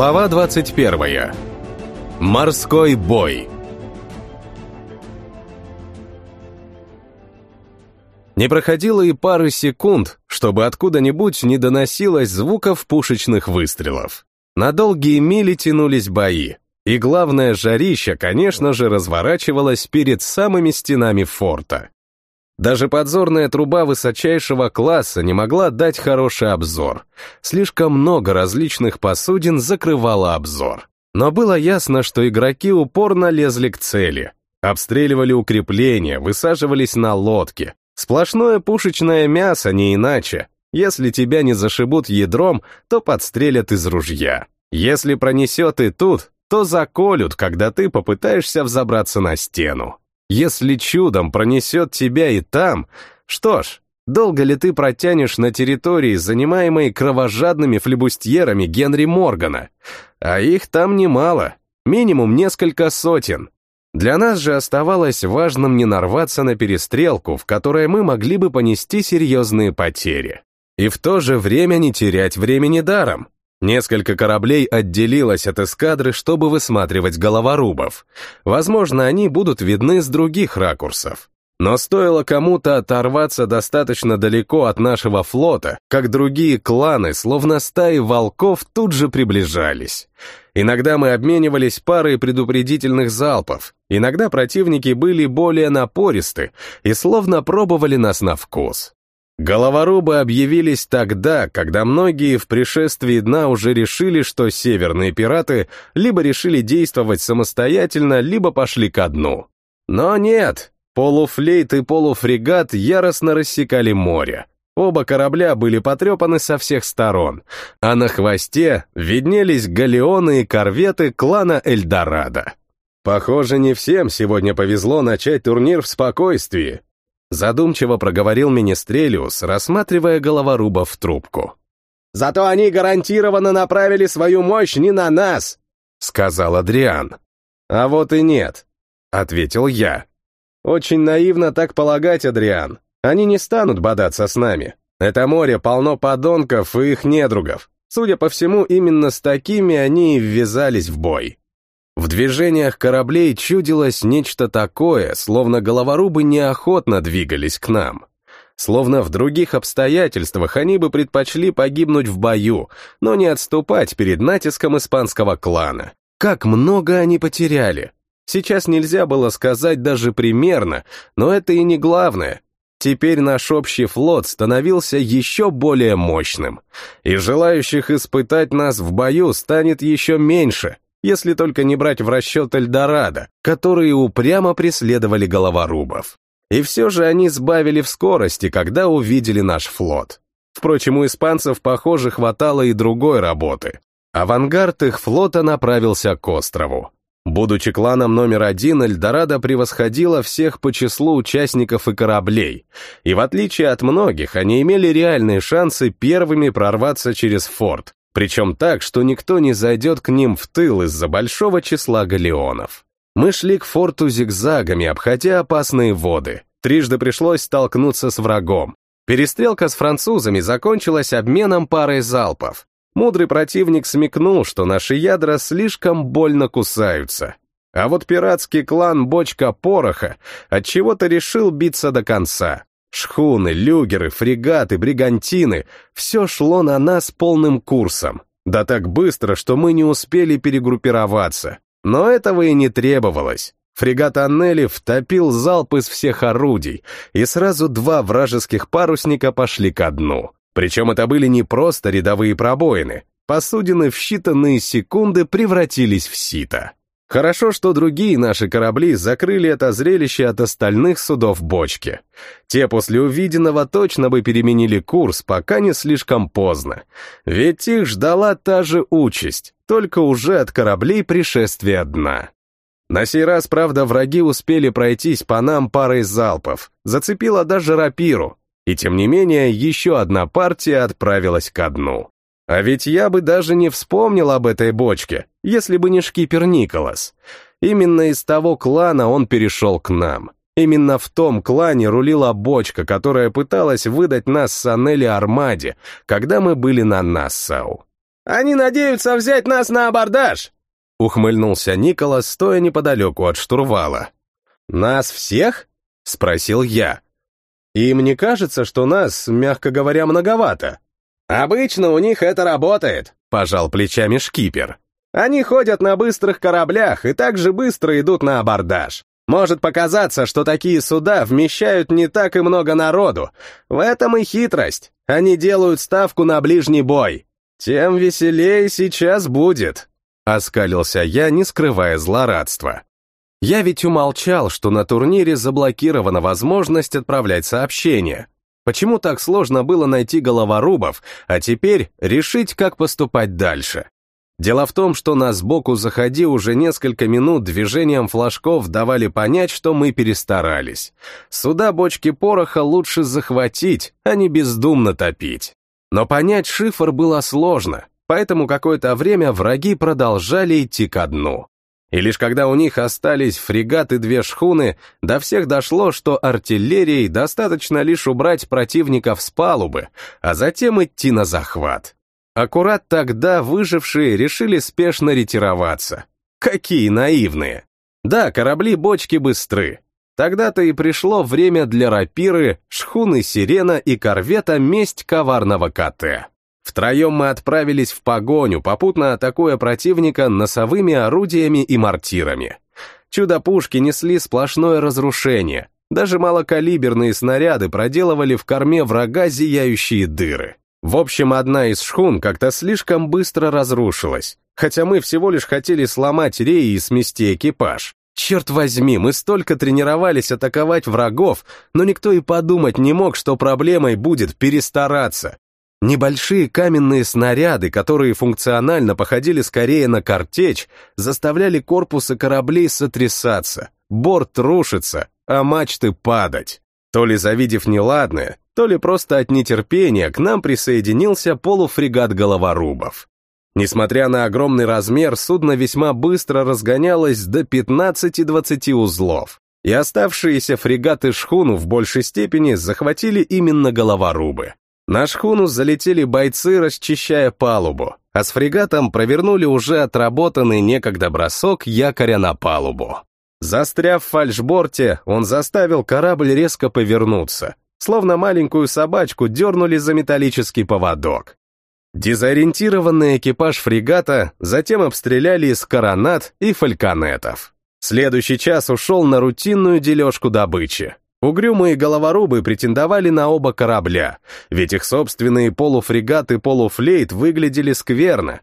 Глава 21. Морской бой. Не проходило и пары секунд, чтобы откуда-нибудь не доносилось звуков пушечных выстрелов. На долгие мили тянулись бои, и главное жарище, конечно же, разворачивалось перед самыми стенами форта. Даже подзорная труба высочайшего класса не могла дать хороший обзор. Слишком много различных посудин закрывало обзор. Но было ясно, что игроки упорно лезли к цели. Обстреливали укрепления, высаживались на лодки. Сплошное пушечное мясо, не иначе. Если тебя не зашибут ядром, то подстрелят из ружья. Если пронесет и тут, то заколют, когда ты попытаешься взобраться на стену. Если чудом пронесет тебя и там, что ж, долго ли ты протянешь на территории, занимаемой кровожадными флебустьерами Генри Моргана? А их там немало, минимум несколько сотен. Для нас же оставалось важным не нарваться на перестрелку, в которой мы могли бы понести серьезные потери. И в то же время не терять времени даром. Несколько кораблей отделилось от эскадры, чтобы высматривать головорубов. Возможно, они будут видны с других ракурсов. Но стоило кому-то оторваться достаточно далеко от нашего флота, как другие кланы, словно стаи волков, тут же приближались. Иногда мы обменивались парой предупредительных залпов, иногда противники были более напористы и словно пробовали нас на вкус. Головорубы объявились тогда, когда многие в пришествии дна уже решили, что северные пираты либо решили действовать самостоятельно, либо пошли ко дну. Но нет, полуфлейт и полуфрегат яростно рассекали море. Оба корабля были потрепаны со всех сторон, а на хвосте виднелись галеоны и корветы клана Эльдорадо. Похоже, не всем сегодня повезло начать турнир в спокойствии, Задумчиво проговорил Министрелиус, рассматривая головорубов в трубку. «Зато они гарантированно направили свою мощь не на нас!» — сказал Адриан. «А вот и нет», — ответил я. «Очень наивно так полагать, Адриан. Они не станут бодаться с нами. Это море полно подонков и их недругов. Судя по всему, именно с такими они и ввязались в бой. В движениях кораблей чудилось нечто такое, словно головорубы неохотно двигались к нам. Словно в других обстоятельствах они бы предпочли погибнуть в бою, но не отступать перед натиском испанского клана. Как много они потеряли. Сейчас нельзя было сказать даже примерно, но это и не главное. Теперь наш общий флот становился еще более мощным, и желающих испытать нас в бою станет еще меньше, если только не брать в расчет Эльдорадо, которые упрямо преследовали головорубов. И все же они сбавили в скорости, когда увидели наш флот. Впрочем, у испанцев, похоже, хватало и другой работы. Авангард их флота направился к острову. Будучи кланом номер один, Эльдорадо превосходила всех по числу участников и кораблей, и в отличие от многих, они имели реальные шансы первыми прорваться через форт, причем так, что никто не зайдет к ним в тыл из-за большого числа галеонов. Мы шли к форту зигзагами, обходя опасные воды. Трижды пришлось столкнуться с врагом. Перестрелка с французами закончилась обменом парой залпов. Мудрый противник смекнул, что наши ядра слишком больно кусаются. А вот пиратский клан Бочка Пороха отчего-то решил биться до конца. Шхуны, люгеры, фрегаты, бригантины — все шло на нас полным курсом. Да так быстро, что мы не успели перегруппироваться. Но этого и не требовалось. Фрегат Аннели втопил залп из всех орудий, и сразу два вражеских парусника пошли ко дну. Причем это были не просто рядовые пробоины. Посудины в считанные секунды превратились в сито. Хорошо, что другие наши корабли закрыли это зрелище от остальных судов бочки. Те после увиденного точно бы переменили курс, пока не слишком поздно. Ведь их ждала та же участь, только уже от кораблей пришествия дна. На сей раз, правда, враги успели пройтись по нам парой залпов, зацепила даже рапиру, и тем не менее еще одна партия отправилась ко дну. А ведь я бы даже не вспомнил об этой бочке, если бы не шкипер Николас. Именно из того клана он перешел к нам. Именно в том клане рулила бочка, которая пыталась выдать нас с Анели Армаде, когда мы были на Нассау. Они надеются взять нас на абордаж!» Ухмыльнулся Николас, стоя неподалеку от штурвала. «Нас всех?» — спросил я. «Им не кажется, что нас, мягко говоря, многовато?» «Обычно у них это работает», — пожал плечами шкипер. «Они ходят на быстрых кораблях и так же быстро идут на абордаж. Может показаться, что такие суда вмещают не так и много народу. В этом и хитрость. Они делают ставку на ближний бой. Тем веселее сейчас будет. Оскалился я, не скрывая злорадства. Я ведь умолчал, что на турнире заблокирована возможность отправлять сообщения. Почему так сложно было найти головорубов, а теперь решить, как поступать дальше? Дело в том, что на сбоку заходи уже несколько минут движением флажков давали понять, что мы перестарались. Сюда бочки пороха лучше захватить, а не бездумно топить. Но понять шифр было сложно, поэтому какое-то время враги продолжали идти ко дну. И лишь когда у них остались фрегат и две шхуны, до всех дошло, что артиллерией достаточно лишь убрать противников с палубы, а затем идти на захват. Аккурат тогда выжившие решили спешно ретироваться. Какие наивные! Да, корабли-бочки быстры. Тогда-то и пришло время для рапиры, шхуны «Сирена» и корвета «Месть коварного КТ». Втроем мы отправились в погоню, попутно атакуя противника носовыми орудиями и мортирами. Чудо-пушки несли сплошное разрушение. Даже малокалиберные снаряды проделывали в корме врага зияющие дыры. В общем, одна из шхун как-то слишком быстро разрушилась, хотя мы всего лишь хотели сломать реи и смести экипаж. Черт возьми, мы столько тренировались атаковать врагов, но никто и подумать не мог, что проблемой будет перестараться. Небольшие каменные снаряды, которые функционально походили скорее на картечь, заставляли корпусы кораблей сотрясаться, борт рушиться, а мачты падать. То ли завидев неладное, то ли просто от нетерпения к нам присоединился полуфрегат головорубов. Несмотря на огромный размер, судно весьма быстро разгонялось до 15-20 узлов, и оставшиеся фрегаты шхуну в большей степени захватили именно головорубы. На шхуну залетели бойцы, расчищая палубу, а с фрегатом провернули уже отработанный некогда бросок якоря на палубу. Застряв в фальшборте, он заставил корабль резко повернуться, словно маленькую собачку дернули за металлический поводок. Дезориентированный экипаж фрегата затем обстреляли из коронат и фальконетов. Следующий час ушел на рутинную дележку добычи. Угрюмые головорубы претендовали на оба корабля, ведь их собственные полуфрегат и полуфлейт выглядели скверно.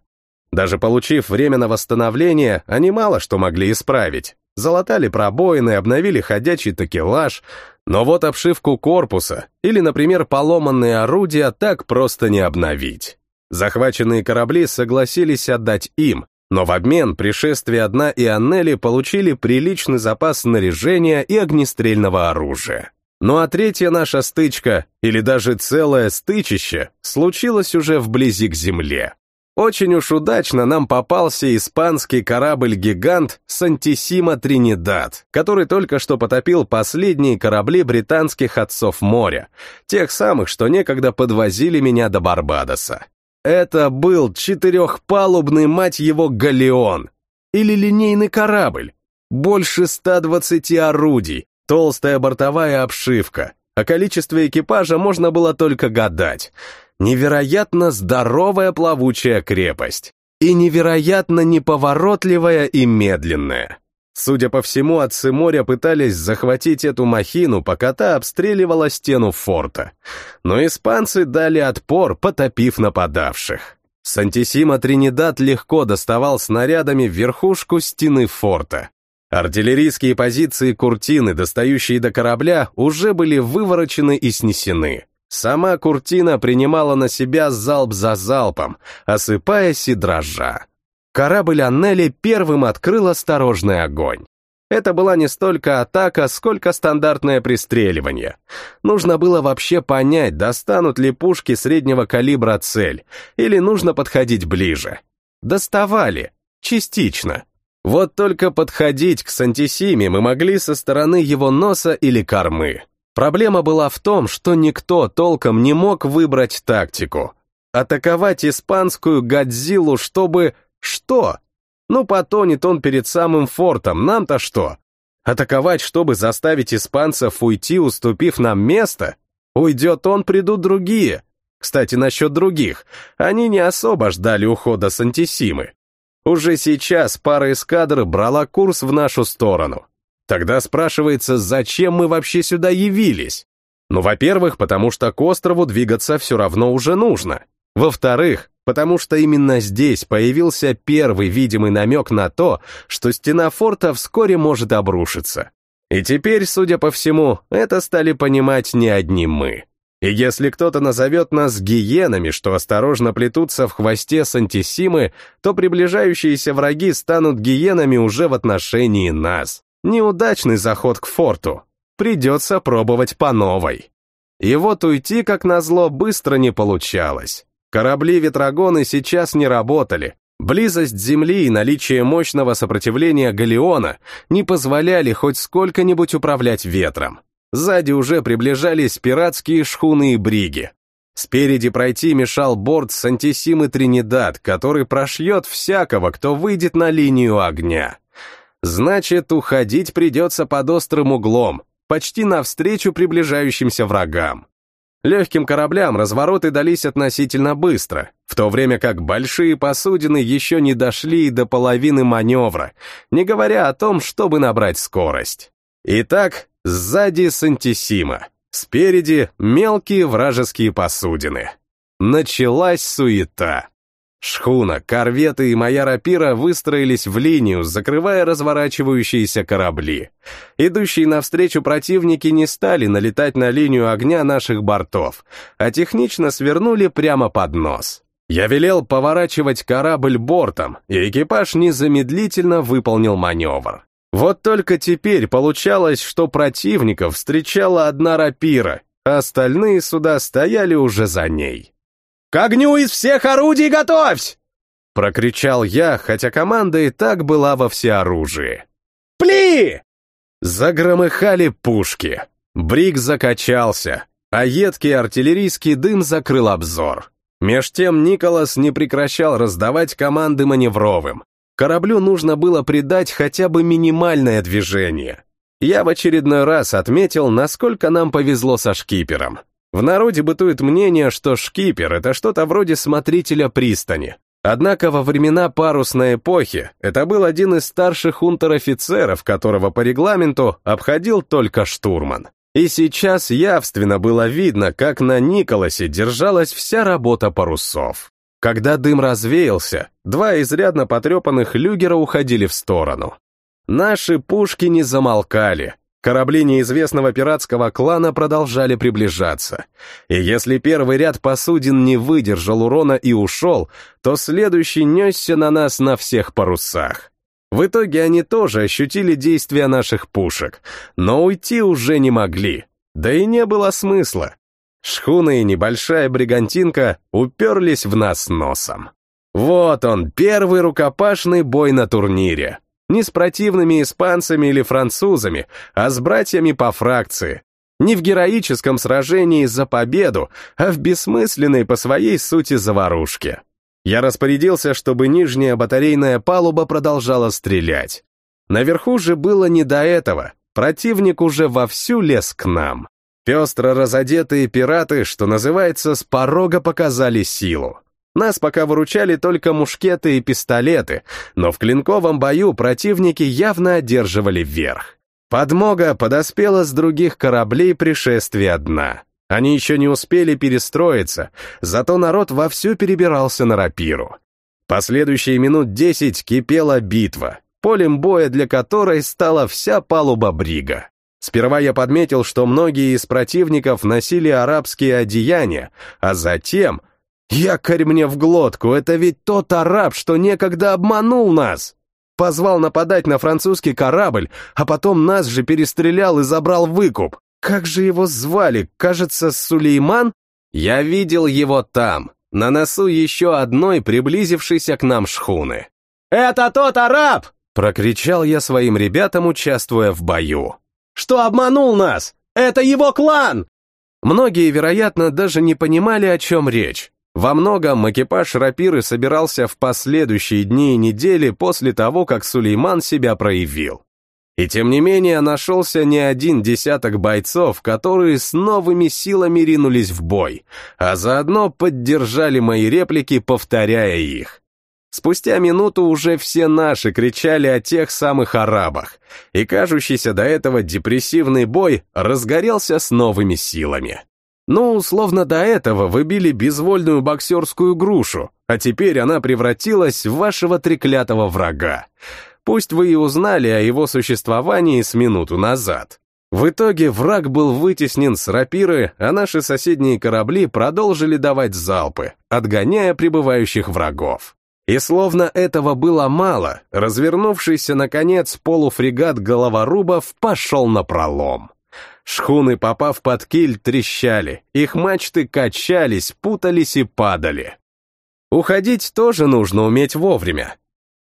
Даже получив время на восстановление, они мало что могли исправить. Залатали пробоины, обновили ходячий такелаж, но вот обшивку корпуса или, например, поломанные орудия так просто не обновить. Захваченные корабли согласились отдать им, но в обмен пришествие дна и Аннели получили приличный запас снаряжения и огнестрельного оружия. Ну а третья наша стычка, или даже целое стычище, случилось уже вблизи к земле. Очень уж удачно нам попался испанский корабль-гигант Сантисима Тринидад, который только что потопил последние корабли британских отцов моря, тех самых, что некогда подвозили меня до Барбадоса. Это был четырехпалубный, мать его, галеон. Или линейный корабль. Больше 120 орудий, толстая бортовая обшивка. О количестве экипажа можно было только гадать. Невероятно здоровая плавучая крепость. И невероятно неповоротливая и медленная. Судя по всему, отцы моря пытались захватить эту махину, пока та обстреливала стену форта. Но испанцы дали отпор, потопив нападавших. Сантисима Тринидад легко доставал снарядами верхушку стены форта. Артиллерийские позиции Куртины, достающие до корабля, уже были выворочены и снесены. Сама Куртина принимала на себя залп за залпом, осыпаясь и дрожа корабль Аннели первым открыл осторожный огонь. Это была не столько атака, сколько стандартное пристреливание. Нужно было вообще понять, достанут ли пушки среднего калибра цель, или нужно подходить ближе. Доставали. Частично. Вот только подходить к Сантисиме мы могли со стороны его носа или кормы. Проблема была в том, что никто толком не мог выбрать тактику. Атаковать испанскую Годзиллу, чтобы... Что? Ну, потонет он перед самым фортом, нам-то что? Атаковать, чтобы заставить испанцев уйти, уступив нам место? Уйдет он, придут другие. Кстати, насчет других. Они не особо ждали ухода с Антисимы. Уже сейчас пара эскадр брала курс в нашу сторону. Тогда спрашивается, зачем мы вообще сюда явились? Ну, во-первых, потому что к острову двигаться все равно уже нужно. Во-вторых, потому что именно здесь появился первый видимый намек на то, что стена форта вскоре может обрушиться. И теперь, судя по всему, это стали понимать не одни мы. И если кто-то назовет нас гиенами, что осторожно плетутся в хвосте с антисимы, то приближающиеся враги станут гиенами уже в отношении нас. Неудачный заход к форту. Придется пробовать по новой. И вот уйти, как назло, быстро не получалось. Корабли-ветрогоны сейчас не работали. Близость Земли и наличие мощного сопротивления галеона не позволяли хоть сколько-нибудь управлять ветром. Сзади уже приближались пиратские шхуны и бриги. Спереди пройти мешал борт с антисимы Тринидад, который прошьет всякого, кто выйдет на линию огня. Значит, уходить придется под острым углом, почти навстречу приближающимся врагам. Легким кораблям развороты дались относительно быстро, в то время как большие посудины еще не дошли до половины маневра, не говоря о том, чтобы набрать скорость. Итак, сзади Сантисима, спереди мелкие вражеские посудины. Началась суета. Шхуна, корветы и моя рапира выстроились в линию, закрывая разворачивающиеся корабли. Идущие навстречу противники не стали налетать на линию огня наших бортов, а технично свернули прямо под нос. Я велел поворачивать корабль бортом, и экипаж незамедлительно выполнил маневр. Вот только теперь получалось, что противников встречала одна рапира, а остальные суда стояли уже за ней. «К огню из всех орудий готовься!» Прокричал я, хотя команда и так была во всеоружии. «Пли!» Загромыхали пушки. Брик закачался, а едкий артиллерийский дым закрыл обзор. Меж тем Николас не прекращал раздавать команды маневровым. Кораблю нужно было придать хотя бы минимальное движение. Я в очередной раз отметил, насколько нам повезло со шкипером. В народе бытует мнение, что шкипер — это что-то вроде смотрителя пристани. Однако во времена парусной эпохи это был один из старших унтер-офицеров, которого по регламенту обходил только штурман. И сейчас явственно было видно, как на Николасе держалась вся работа парусов. Когда дым развеялся, два изрядно потрепанных люгера уходили в сторону. Наши пушки не замолкали, Корабли неизвестного пиратского клана продолжали приближаться. И если первый ряд посудин не выдержал урона и ушел, то следующий несся на нас на всех парусах. В итоге они тоже ощутили действия наших пушек, но уйти уже не могли, да и не было смысла. Шхуна и небольшая бригантинка уперлись в нас носом. Вот он, первый рукопашный бой на турнире. Не с противными испанцами или французами, а с братьями по фракции. Не в героическом сражении за победу, а в бессмысленной по своей сути заварушке. Я распорядился, чтобы нижняя батарейная палуба продолжала стрелять. Наверху же было не до этого, противник уже вовсю лез к нам. Пестро разодетые пираты, что называется, с порога показали силу. Нас пока выручали только мушкеты и пистолеты, но в клинковом бою противники явно одерживали верх. Подмога подоспела с других кораблей пришествия дна. Они еще не успели перестроиться, зато народ вовсю перебирался на рапиру. Последующие минут десять кипела битва, полем боя для которой стала вся палуба брига. Сперва я подметил, что многие из противников носили арабские одеяния, а затем Якорь мне в глотку, это ведь тот араб, что некогда обманул нас. Позвал нападать на французский корабль, а потом нас же перестрелял и забрал выкуп. Как же его звали? Кажется, Сулейман? Я видел его там, на носу еще одной приблизившейся к нам шхуны. «Это тот араб!» — прокричал я своим ребятам, участвуя в бою. «Что обманул нас? Это его клан!» Многие, вероятно, даже не понимали, о чем речь. Во многом экипаж рапиры собирался в последующие дни и недели после того, как Сулейман себя проявил. И тем не менее нашелся не один десяток бойцов, которые с новыми силами ринулись в бой, а заодно поддержали мои реплики, повторяя их. Спустя минуту уже все наши кричали о тех самых арабах, и кажущийся до этого депрессивный бой разгорелся с новыми силами. Ну, условно до этого вы били безвольную боксерскую грушу, а теперь она превратилась в вашего треклятого врага. Пусть вы и узнали о его существовании с минуту назад. В итоге враг был вытеснен с рапиры, а наши соседние корабли продолжили давать залпы, отгоняя прибывающих врагов. И словно этого было мало, развернувшийся, наконец, полуфрегат головорубов пошел на пролом. Шхуны, попав под киль, трещали, их мачты качались, путались и падали. Уходить тоже нужно уметь вовремя,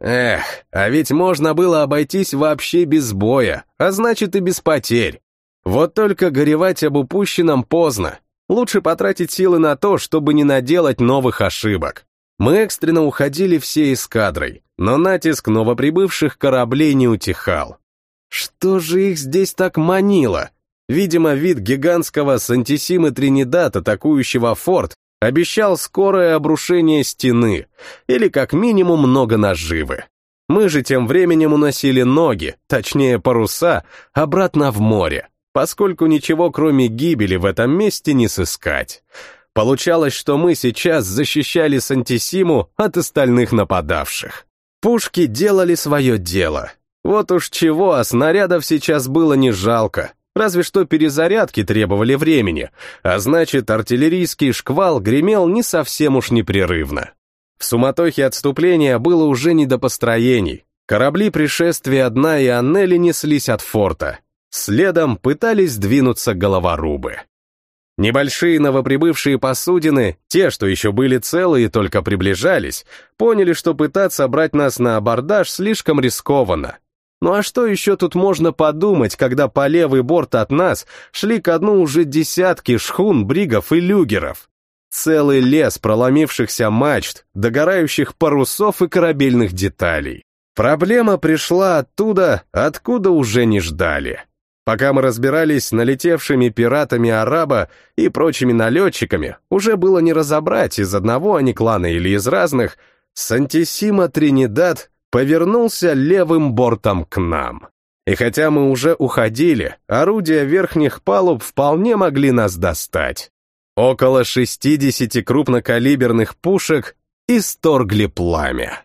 Эх, а ведь можно было обойтись вообще без боя, а значит и без потерь. Вот только горевать об упущенном поздно. Лучше потратить силы на то, чтобы не наделать новых ошибок. Мы экстренно уходили всей эскадрой, но натиск новоприбывших кораблей не утихал. Что же их здесь так манило? Видимо, вид гигантского Сантисимы Тринидад, атакующего форт, Обещал скорое обрушение стены, или как минимум много наживы. Мы же тем временем уносили ноги, точнее паруса, обратно в море, поскольку ничего кроме гибели в этом месте не сыскать. Получалось, что мы сейчас защищали Сантисиму от остальных нападавших. Пушки делали свое дело. Вот уж чего, а снарядов сейчас было не жалко, Разве что перезарядки требовали времени, а значит, артиллерийский шквал гремел не совсем уж непрерывно. В суматохе отступления было уже не до построений. Корабли пришествия одна и Аннели неслись от форта. Следом пытались двинуться головорубы. Небольшие новоприбывшие посудины, те, что еще были целые и только приближались, поняли, что пытаться брать нас на абордаж слишком рискованно, ну а что еще тут можно подумать, когда по левый борт от нас шли ко дну уже десятки шхун, бригов и люгеров? Целый лес проломившихся мачт, догорающих парусов и корабельных деталей. Проблема пришла оттуда, откуда уже не ждали. Пока мы разбирались с налетевшими пиратами араба и прочими налетчиками, уже было не разобрать, из одного они клана или из разных, Сантисима Тринидад повернулся левым бортом к нам. И хотя мы уже уходили, орудия верхних палуб вполне могли нас достать. Около 60 крупнокалиберных пушек исторгли пламя.